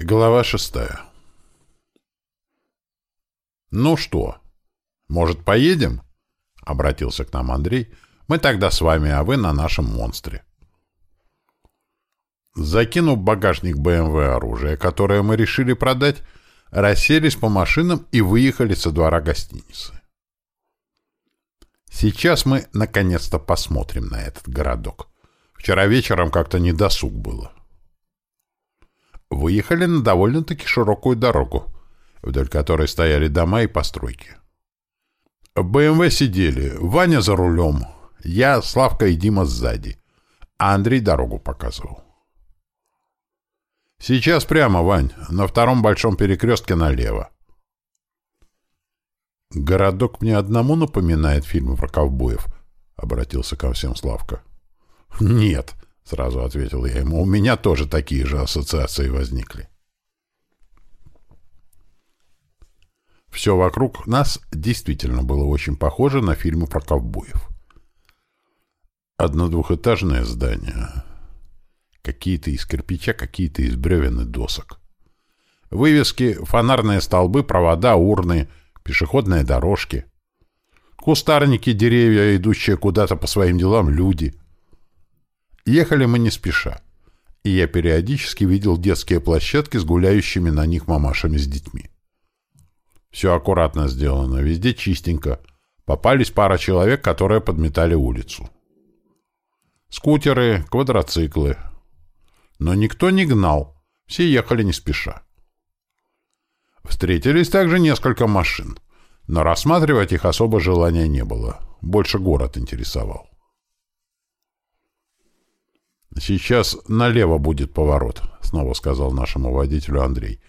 Глава шестая. «Ну что, может, поедем?» — обратился к нам Андрей. «Мы тогда с вами, а вы на нашем монстре». Закинув багажник БМВ оружие, которое мы решили продать, расселись по машинам и выехали со двора гостиницы. Сейчас мы наконец-то посмотрим на этот городок. Вчера вечером как-то недосуг было выехали на довольно-таки широкую дорогу, вдоль которой стояли дома и постройки. В БМВ сидели Ваня за рулем, я, Славка и Дима сзади, а Андрей дорогу показывал. «Сейчас прямо, Вань, на втором большом перекрестке налево». «Городок мне одному напоминает фильмы про ковбоев», — обратился ко всем Славка. «Нет», — сразу ответил я ему. «У меня тоже такие же ассоциации возникли». Все вокруг нас действительно было очень похоже на фильмы про ковбоев. Одно-двухэтажное здание. Какие-то из кирпича, какие-то из бревен и досок. Вывески, фонарные столбы, провода, урны, пешеходные дорожки. Кустарники, деревья, идущие куда-то по своим делам люди — Ехали мы не спеша, и я периодически видел детские площадки с гуляющими на них мамашами с детьми. Все аккуратно сделано, везде чистенько. Попались пара человек, которые подметали улицу. Скутеры, квадроциклы. Но никто не гнал, все ехали не спеша. Встретились также несколько машин, но рассматривать их особо желания не было. Больше город интересовал. «Сейчас налево будет поворот», — снова сказал нашему водителю Андрей.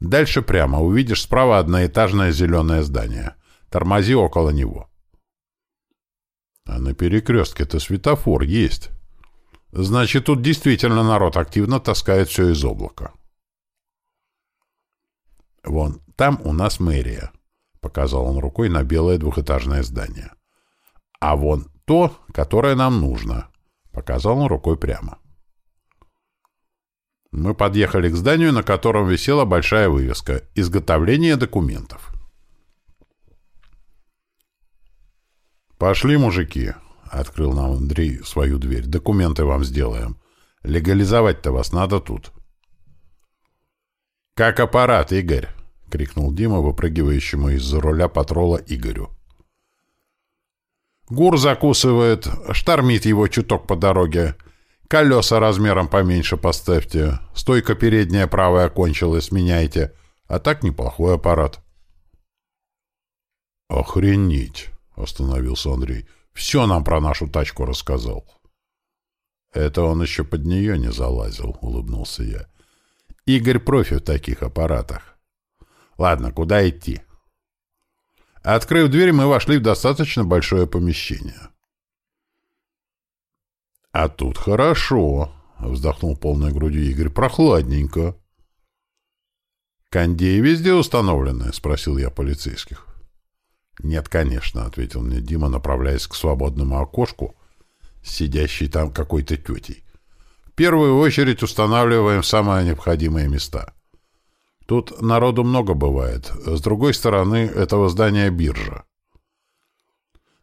«Дальше прямо. Увидишь справа одноэтажное зеленое здание. Тормози около него». «А на перекрестке-то светофор есть. Значит, тут действительно народ активно таскает все из облака». «Вон, там у нас мэрия», — показал он рукой на белое двухэтажное здание. «А вон то, которое нам нужно». Показал он рукой прямо. Мы подъехали к зданию, на котором висела большая вывеска «Изготовление документов». «Пошли, мужики!» — открыл нам Андрей свою дверь. «Документы вам сделаем. Легализовать-то вас надо тут». «Как аппарат, Игорь!» — крикнул Дима, выпрыгивающему из-за руля патрола Игорю. Гур закусывает, штормит его чуток по дороге. Колеса размером поменьше поставьте. Стойка передняя правая кончилась, меняйте. А так неплохой аппарат. «Охренеть!» — остановился Андрей. «Все нам про нашу тачку рассказал». «Это он еще под нее не залазил», — улыбнулся я. «Игорь профи в таких аппаратах. Ладно, куда идти?» Открыв дверь, мы вошли в достаточно большое помещение. «А тут хорошо», — вздохнул полной грудью Игорь, — «прохладненько». «Кондеи везде установлены?» — спросил я полицейских. «Нет, конечно», — ответил мне Дима, направляясь к свободному окошку, сидящей там какой-то тетей. «В первую очередь устанавливаем самые необходимые места». Тут народу много бывает. С другой стороны этого здания биржа.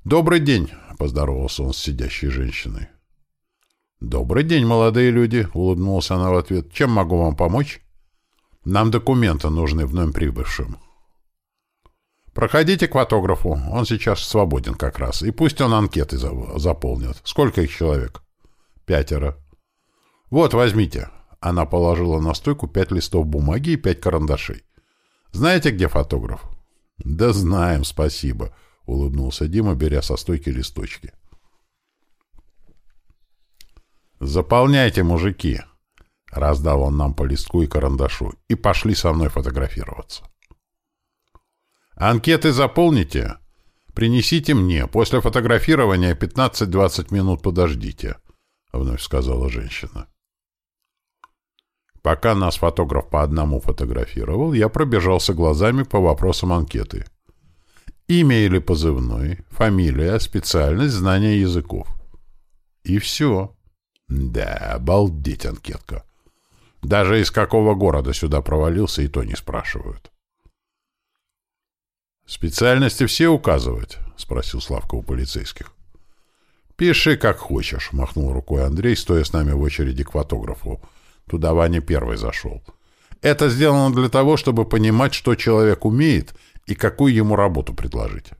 «Добрый день», — поздоровался он с сидящей женщиной. «Добрый день, молодые люди», — улыбнулась она в ответ. «Чем могу вам помочь?» «Нам документы нужны вновь прибывшим». «Проходите к фотографу, он сейчас свободен как раз, и пусть он анкеты заполнит. Сколько их человек?» «Пятеро». «Вот, возьмите. Она положила на стойку пять листов бумаги и пять карандашей. «Знаете, где фотограф?» «Да знаем, спасибо», — улыбнулся Дима, беря со стойки листочки. «Заполняйте, мужики!» — раздал он нам по листку и карандашу. «И пошли со мной фотографироваться». «Анкеты заполните. Принесите мне. После фотографирования 15-20 минут подождите», — вновь сказала женщина. Пока нас фотограф по одному фотографировал, я пробежался глазами по вопросам анкеты. Имя или позывной, фамилия, специальность, знание языков. И все. Да, обалдеть анкетка. Даже из какого города сюда провалился, и то не спрашивают. «Специальности все указывать?» — спросил Славка у полицейских. «Пиши, как хочешь», — махнул рукой Андрей, стоя с нами в очереди к фотографу. Туда Ваня первый зашел. «Это сделано для того, чтобы понимать, что человек умеет и какую ему работу предложить.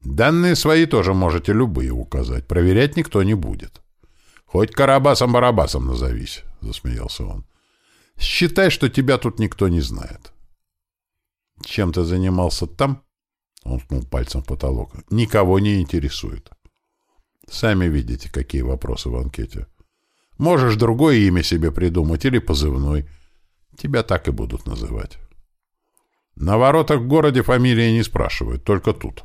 Данные свои тоже можете любые указать, проверять никто не будет. Хоть Карабасом-Барабасом назовись», — засмеялся он. «Считай, что тебя тут никто не знает». «Чем ты занимался там?» — он ткнул пальцем в потолок. «Никого не интересует». Сами видите, какие вопросы в анкете. Можешь другое имя себе придумать или позывной. Тебя так и будут называть. На воротах в городе фамилии не спрашивают, только тут.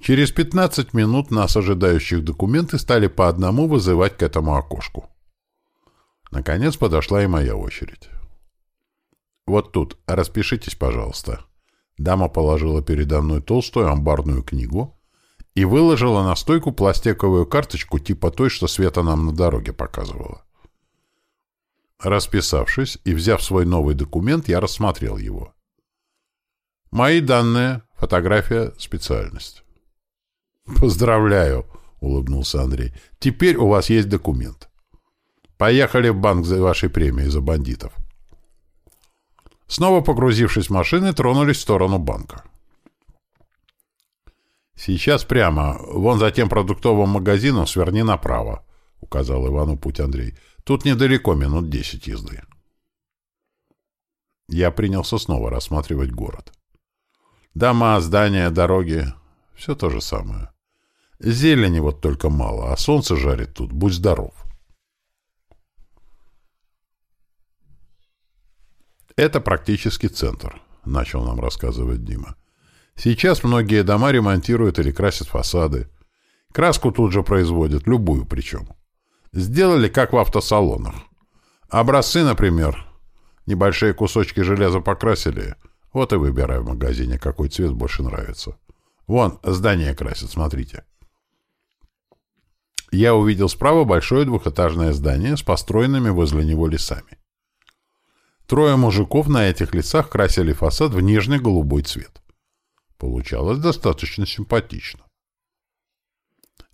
Через 15 минут нас, ожидающих документы, стали по одному вызывать к этому окошку. Наконец подошла и моя очередь. «Вот тут. Распишитесь, пожалуйста», Дама положила передо мной толстую амбарную книгу и выложила на стойку пластиковую карточку типа той, что Света нам на дороге показывала. Расписавшись и взяв свой новый документ, я рассмотрел его. Мои данные, фотография, специальность. «Поздравляю!» — улыбнулся Андрей. «Теперь у вас есть документ. Поехали в банк за вашей премией за бандитов». Снова погрузившись в машины, тронулись в сторону банка. «Сейчас прямо. Вон за тем продуктовым магазином сверни направо», — указал Ивану путь Андрей. «Тут недалеко, минут десять езды». Я принялся снова рассматривать город. Дома, здания, дороги — все то же самое. Зелени вот только мало, а солнце жарит тут, будь здоров. Это практически центр, начал нам рассказывать Дима. Сейчас многие дома ремонтируют или красят фасады. Краску тут же производят, любую причем. Сделали, как в автосалонах. Образцы, например. Небольшие кусочки железа покрасили. Вот и выбирай в магазине, какой цвет больше нравится. Вон, здание красят, смотрите. Я увидел справа большое двухэтажное здание с построенными возле него лесами. Трое мужиков на этих лицах красили фасад в нежный голубой цвет. Получалось достаточно симпатично.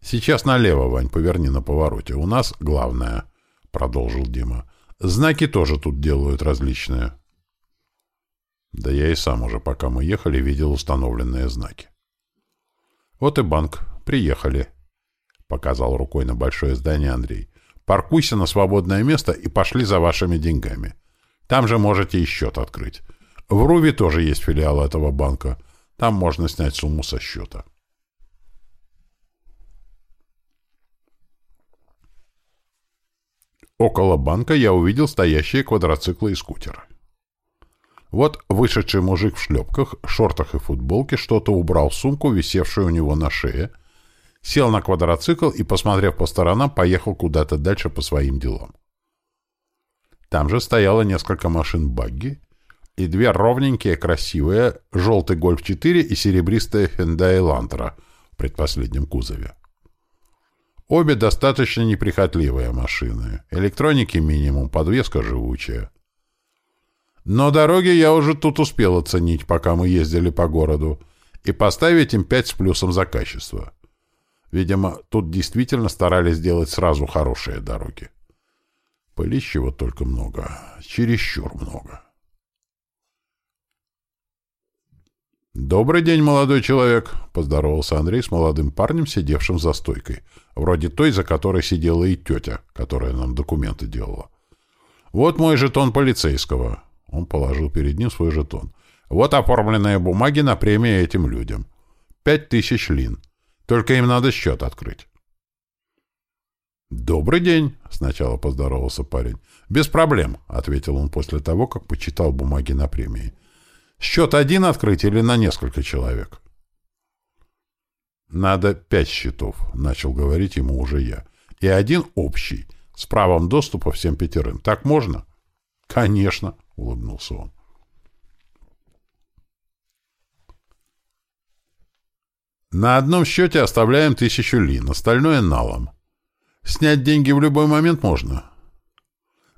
«Сейчас налево, Вань, поверни на повороте. У нас главное», — продолжил Дима. «Знаки тоже тут делают различные». Да я и сам уже, пока мы ехали, видел установленные знаки. «Вот и банк. Приехали», — показал рукой на большое здание Андрей. «Паркуйся на свободное место и пошли за вашими деньгами. Там же можете и счет открыть. В Руве тоже есть филиал этого банка. Там можно снять сумму со счета. Около банка я увидел стоящие квадроциклы и скутеры. Вот вышедший мужик в шлепках, шортах и футболке что-то убрал в сумку, висевшую у него на шее, сел на квадроцикл и, посмотрев по сторонам, поехал куда-то дальше по своим делам. Там же стояло несколько машин багги и две ровненькие, красивые, желтый Гольф-4 и серебристая Hyundai Elantra в предпоследнем кузове. Обе достаточно неприхотливые машины. Электроники минимум, подвеска живучая. Но дороги я уже тут успел оценить, пока мы ездили по городу, и поставить им 5 с плюсом за качество. Видимо, тут действительно старались сделать сразу хорошие дороги. Пылищего только много, чересчур много. «Добрый день, молодой человек!» — поздоровался Андрей с молодым парнем, сидевшим за стойкой. Вроде той, за которой сидела и тетя, которая нам документы делала. «Вот мой жетон полицейского». Он положил перед ним свой жетон. «Вот оформленные бумаги на премии этим людям. Пять тысяч лин. Только им надо счет открыть». «Добрый день», — сначала поздоровался парень. «Без проблем», — ответил он после того, как почитал бумаги на премии. «Счет один открыть или на несколько человек?» «Надо пять счетов», — начал говорить ему уже я. «И один общий, с правом доступа всем пятерым. Так можно?» «Конечно», — улыбнулся он. На одном счете оставляем тысячу лин, остальное налом. Снять деньги в любой момент можно.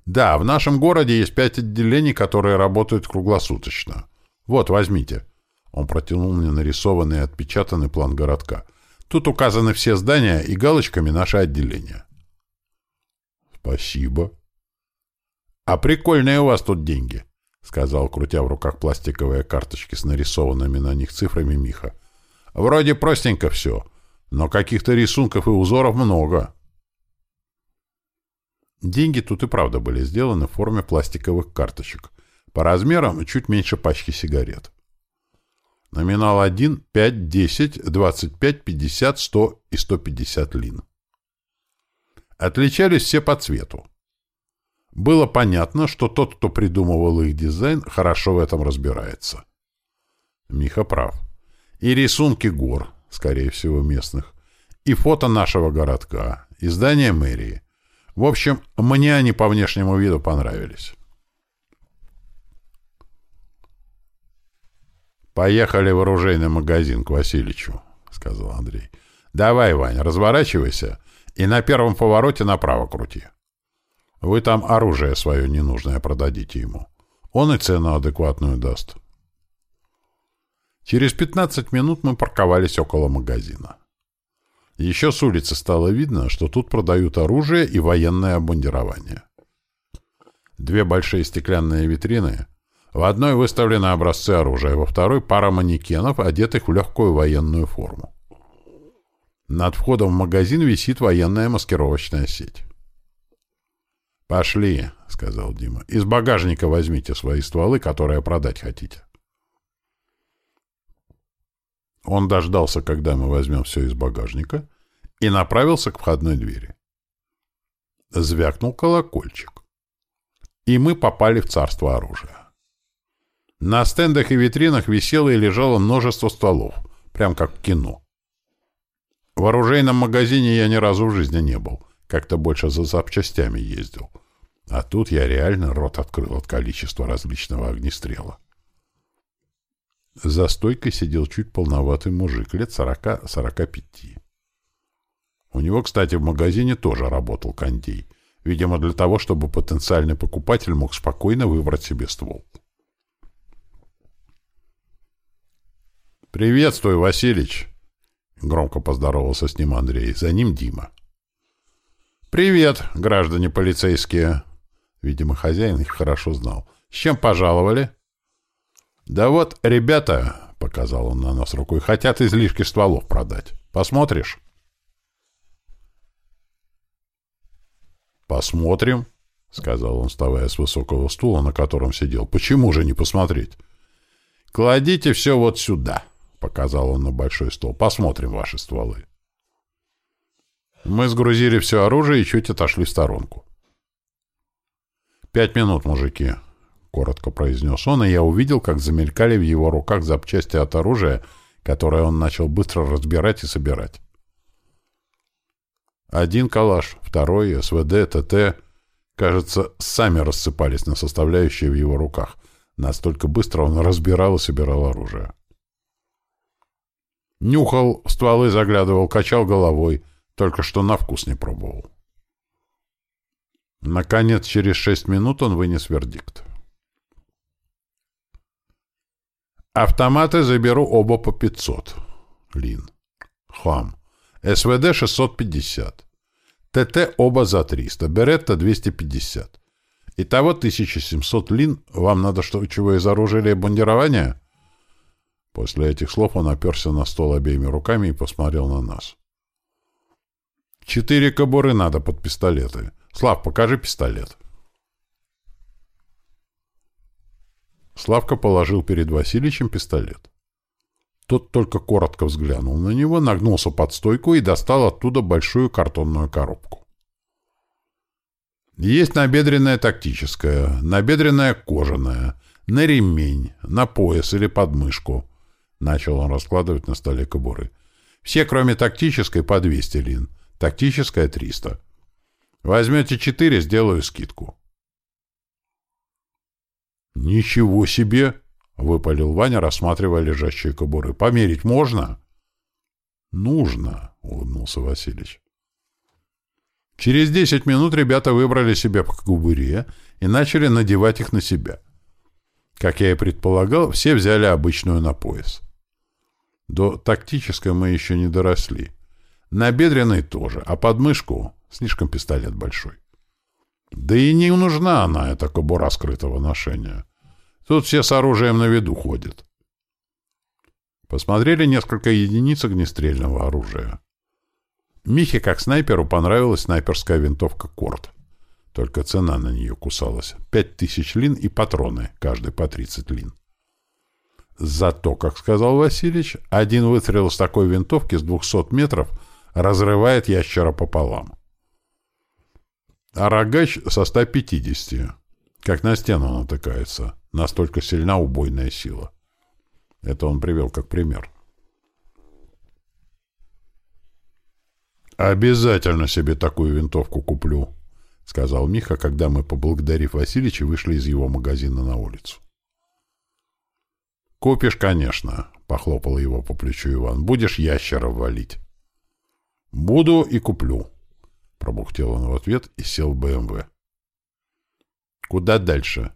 Да, в нашем городе есть пять отделений, которые работают круглосуточно. Вот, возьмите. Он протянул мне нарисованный и отпечатанный план городка. Тут указаны все здания и галочками наше отделение. Спасибо. А прикольные у вас тут деньги, сказал, крутя в руках пластиковые карточки с нарисованными на них цифрами Миха. Вроде простенько все, но каких-то рисунков и узоров много. Деньги тут и правда были сделаны в форме пластиковых карточек. По размерам чуть меньше пачки сигарет. Номинал 1, 5, 10, 25, 50, 100 и 150 лин. Отличались все по цвету. Было понятно, что тот, кто придумывал их дизайн, хорошо в этом разбирается. Миха прав. И рисунки гор, скорее всего, местных, и фото нашего городка, и здание мэрии. В общем, мне они по внешнему виду понравились. «Поехали в оружейный магазин к Васильичу», — сказал Андрей. «Давай, Ваня, разворачивайся и на первом повороте направо крути. Вы там оружие свое ненужное продадите ему. Он и цену адекватную даст». Через 15 минут мы парковались около магазина. Еще с улицы стало видно, что тут продают оружие и военное обмундирование. Две большие стеклянные витрины. В одной выставлены образцы оружия, во второй — пара манекенов, одетых в легкую военную форму. Над входом в магазин висит военная маскировочная сеть. «Пошли», — сказал Дима. «Из багажника возьмите свои стволы, которые продать хотите». Он дождался, когда мы возьмем все из багажника, и направился к входной двери. Звякнул колокольчик. И мы попали в царство оружия. На стендах и витринах висело и лежало множество стволов, прям как в кино. В оружейном магазине я ни разу в жизни не был, как-то больше за запчастями ездил. А тут я реально рот открыл от количества различного огнестрела. За стойкой сидел чуть полноватый мужик, лет сорока-сорока пяти. У него, кстати, в магазине тоже работал кондей. Видимо, для того, чтобы потенциальный покупатель мог спокойно выбрать себе ствол. «Приветствую, Василич!» Громко поздоровался с ним Андрей. За ним Дима. «Привет, граждане полицейские!» Видимо, хозяин их хорошо знал. «С чем пожаловали?» «Да вот, ребята, — показал он на нас рукой, — хотят излишки стволов продать. Посмотришь?» «Посмотрим», — сказал он, вставая с высокого стула, на котором сидел. «Почему же не посмотреть?» «Кладите все вот сюда», — показал он на большой стол. «Посмотрим ваши стволы». Мы сгрузили все оружие и чуть отошли в сторонку. «Пять минут, мужики», коротко произнес он, и я увидел, как замелькали в его руках запчасти от оружия, которое он начал быстро разбирать и собирать. Один калаш, второй, СВД, ТТ, кажется, сами рассыпались на составляющие в его руках. Настолько быстро он разбирал и собирал оружие. Нюхал, стволы заглядывал, качал головой, только что на вкус не пробовал. Наконец, через шесть минут он вынес вердикт. Автоматы заберу оба по 500. Лин. Хам. СВД 650. ТТ оба за 300. Беретта 250. Итого 1700 лин. Вам надо что, чего из оружия или бандирования? После этих слов он оперся на стол обеими руками и посмотрел на нас. Четыре кобуры надо под пистолеты. Слав, покажи пистолет. Славка положил перед Васильичем пистолет. Тот только коротко взглянул на него, нагнулся под стойку и достал оттуда большую картонную коробку. Есть набедренная тактическая, набедренная кожаная, на ремень, на пояс или подмышку. Начал он раскладывать на столе кобуры. Все, кроме тактической, по 200 лин. Тактическая — 300. Возьмете 4, сделаю скидку. «Ничего себе!» — выпалил Ваня, рассматривая лежащие кобуры. «Померить можно?» «Нужно», — улыбнулся Васильевич. Через десять минут ребята выбрали себе по кубуре и начали надевать их на себя. Как я и предполагал, все взяли обычную на пояс. До тактической мы еще не доросли. На бедренной тоже, а под мышку слишком пистолет большой. Да и не нужна она, эта кобура скрытого ношения. Тут все с оружием на виду ходят. Посмотрели несколько единиц огнестрельного оружия. Михе, как снайперу, понравилась снайперская винтовка «Корт». Только цена на нее кусалась. Пять тысяч лин и патроны, каждый по тридцать лин. Зато, как сказал Васильевич, один выстрел с такой винтовки с двухсот метров разрывает ящера пополам. А рогач со 150, как на стену натыкается. Настолько сильна убойная сила. Это он привел как пример. «Обязательно себе такую винтовку куплю», — сказал Миха, когда мы, поблагодарив Васильевича, вышли из его магазина на улицу. «Купишь, конечно», — похлопал его по плечу Иван. «Будешь ящеров валить». «Буду и куплю», — пробухтел он в ответ и сел в БМВ. «Куда дальше?» —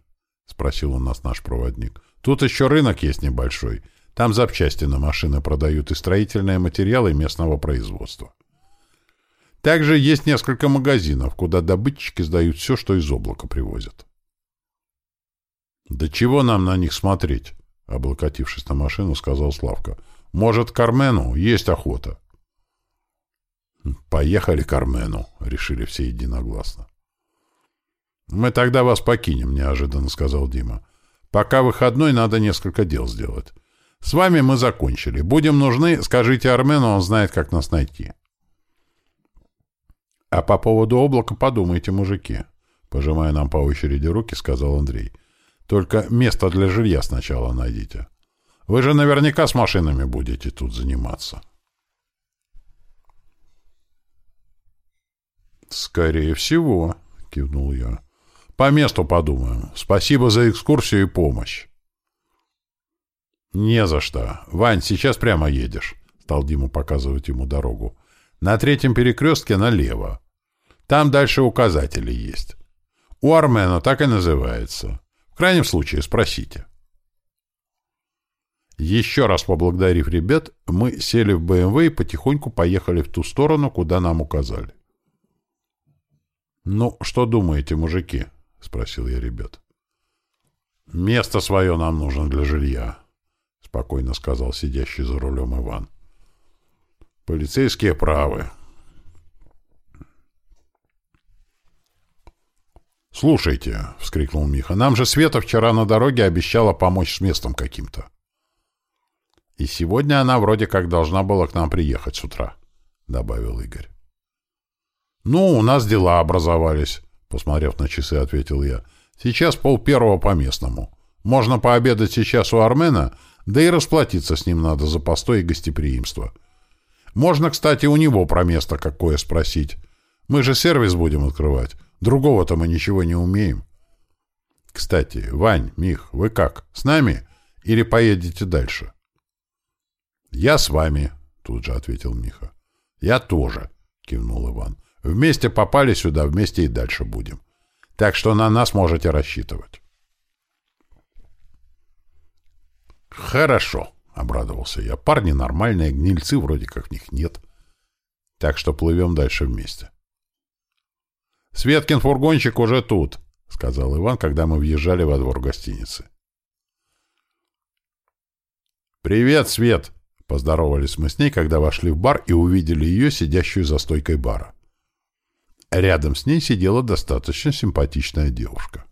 спросил у нас наш проводник. «Тут еще рынок есть небольшой. Там запчасти на машины продают и строительные материалы местного производства». Также есть несколько магазинов, куда добытчики сдают все, что из облака привозят. «Да чего нам на них смотреть?» — облокотившись на машину, сказал Славка. «Может, к Армену? Есть охота». «Поехали к Армену», — решили все единогласно. «Мы тогда вас покинем», — неожиданно сказал Дима. «Пока выходной, надо несколько дел сделать. С вами мы закончили. Будем нужны, скажите Армену, он знает, как нас найти». «А по поводу облака подумайте, мужики», — пожимая нам по очереди руки, сказал Андрей. «Только место для жилья сначала найдите. Вы же наверняка с машинами будете тут заниматься». «Скорее всего», — кивнул я. «По месту подумаем. Спасибо за экскурсию и помощь». «Не за что. Вань, сейчас прямо едешь», — стал Дима показывать ему дорогу. На третьем перекрестке налево. Там дальше указатели есть. У Армена так и называется. В крайнем случае спросите. Еще раз поблагодарив ребят, мы сели в БМВ и потихоньку поехали в ту сторону, куда нам указали. «Ну, что думаете, мужики?» — спросил я ребят. «Место свое нам нужно для жилья», — спокойно сказал сидящий за рулем Иван. Полицейские правы. «Слушайте», — вскрикнул Миха, — «нам же Света вчера на дороге обещала помочь с местом каким-то». «И сегодня она вроде как должна была к нам приехать с утра», — добавил Игорь. «Ну, у нас дела образовались», — посмотрев на часы, ответил я. «Сейчас пол первого по местному. Можно пообедать сейчас у Армена, да и расплатиться с ним надо за постой и гостеприимство. Можно, кстати, у него про место какое спросить. Мы же сервис будем открывать. Другого-то мы ничего не умеем. Кстати, Вань, Мих, вы как, с нами или поедете дальше? Я с вами, тут же ответил Миха. Я тоже, кивнул Иван. Вместе попали сюда, вместе и дальше будем. Так что на нас можете рассчитывать. Хорошо, — обрадовался я. «Парни нормальные, гнильцы вроде как в них нет. Так что плывем дальше вместе». «Светкин фургончик уже тут», — сказал Иван, когда мы въезжали во двор гостиницы. «Привет, Свет!» — поздоровались мы с ней, когда вошли в бар и увидели ее, сидящую за стойкой бара. Рядом с ней сидела достаточно симпатичная девушка.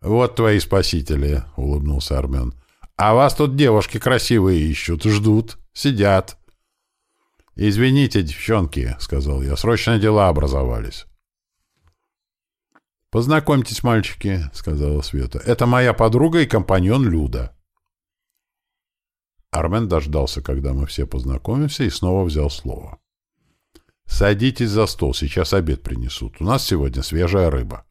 «Вот твои спасители», — улыбнулся Армен. А вас тут девушки красивые ищут, ждут, сидят. «Извините, девчонки», — сказал я, — «срочно дела образовались». «Познакомьтесь, мальчики», — сказала Света. «Это моя подруга и компаньон Люда». Армен дождался, когда мы все познакомимся, и снова взял слово. «Садитесь за стол, сейчас обед принесут. У нас сегодня свежая рыба».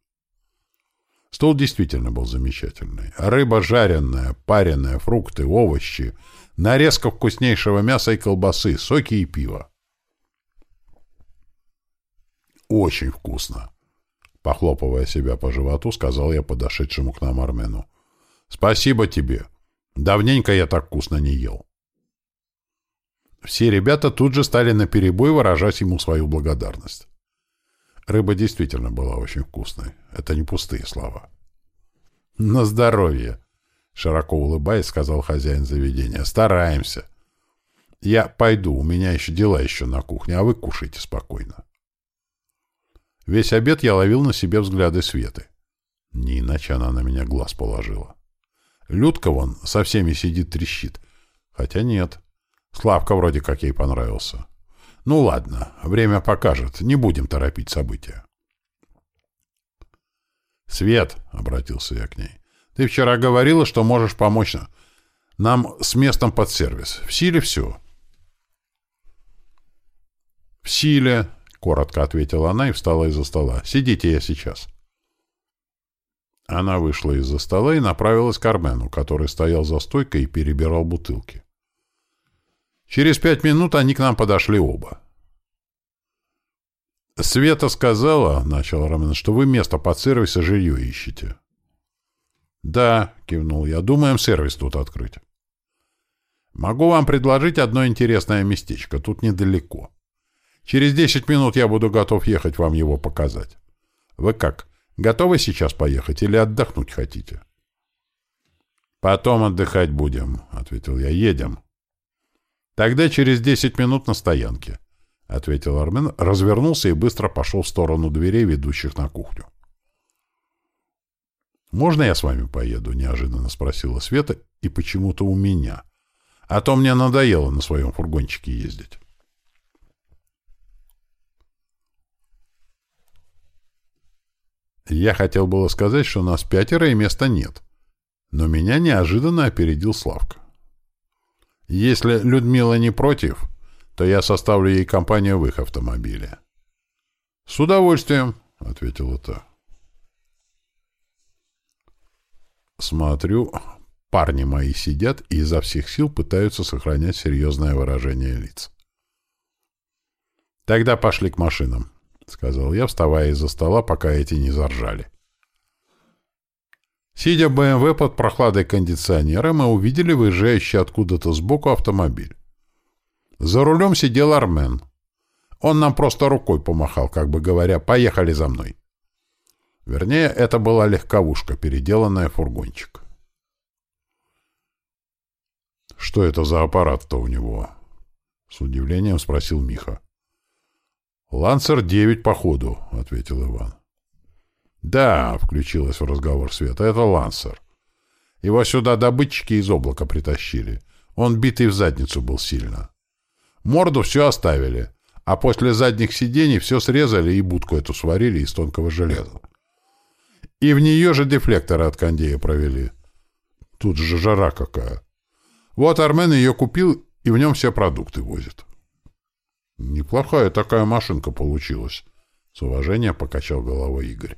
Стол действительно был замечательный. Рыба жареная, пареная, фрукты, овощи, нарезка вкуснейшего мяса и колбасы, соки и пиво. Очень вкусно. Похлопывая себя по животу, сказал я подошедшему к нам Армену. Спасибо тебе. Давненько я так вкусно не ел. Все ребята тут же стали наперебой выражать ему свою благодарность. Рыба действительно была очень вкусной. Это не пустые слова. «На здоровье!» — широко улыбаясь, сказал хозяин заведения. «Стараемся. Я пойду, у меня еще дела еще на кухне, а вы кушайте спокойно». Весь обед я ловил на себе взгляды Светы. Не иначе она на меня глаз положила. Людка вон со всеми сидит трещит. Хотя нет. Славка вроде как ей понравился. Ну ладно, время покажет, не будем торопить события. «Свет», — обратился я к ней, — «ты вчера говорила, что можешь помочь нам с местом под сервис. В силе все». «В силе», — коротко ответила она и встала из-за стола. «Сидите я сейчас». Она вышла из-за стола и направилась к Армену, который стоял за стойкой и перебирал бутылки. Через пять минут они к нам подошли оба. «Света сказала, — начал Роман, — что вы место под сервис и жилье ищете». «Да», — кивнул я, — «думаем сервис тут открыть». «Могу вам предложить одно интересное местечко. Тут недалеко. Через десять минут я буду готов ехать вам его показать. Вы как, готовы сейчас поехать или отдохнуть хотите?» «Потом отдыхать будем», — ответил я. «Едем». «Тогда через десять минут на стоянке», — ответил Армен, развернулся и быстро пошел в сторону дверей, ведущих на кухню. «Можно я с вами поеду?» — неожиданно спросила Света, и почему-то у меня. А то мне надоело на своем фургончике ездить. Я хотел было сказать, что нас пятеро и места нет. Но меня неожиданно опередил Славка. Если Людмила не против, то я составлю ей компанию в их автомобиле. — С удовольствием, — ответила та. Смотрю, парни мои сидят и изо всех сил пытаются сохранять серьезное выражение лиц. «Тогда пошли к машинам», — сказал я, вставая из-за стола, пока эти не заржали. Сидя в БМВ под прохладой кондиционера, мы увидели выезжающий откуда-то сбоку автомобиль. За рулем сидел Армен. Он нам просто рукой помахал, как бы говоря, «поехали за мной». Вернее, это была легковушка, переделанная фургончик. «Что это за аппарат-то у него?» — с удивлением спросил Миха. «Лансер-9, походу», — ответил Иван. «Да», — включилась в разговор Света, — «это Лансер. Его сюда добытчики из облака притащили. Он битый в задницу был сильно. Морду все оставили, а после задних сидений все срезали и будку эту сварили из тонкого железа. И в нее же дефлекторы от кондея провели. Тут же жара какая. Вот Армен ее купил, и в нем все продукты возит. Неплохая такая машинка получилась. С уважением покачал головой Игорь.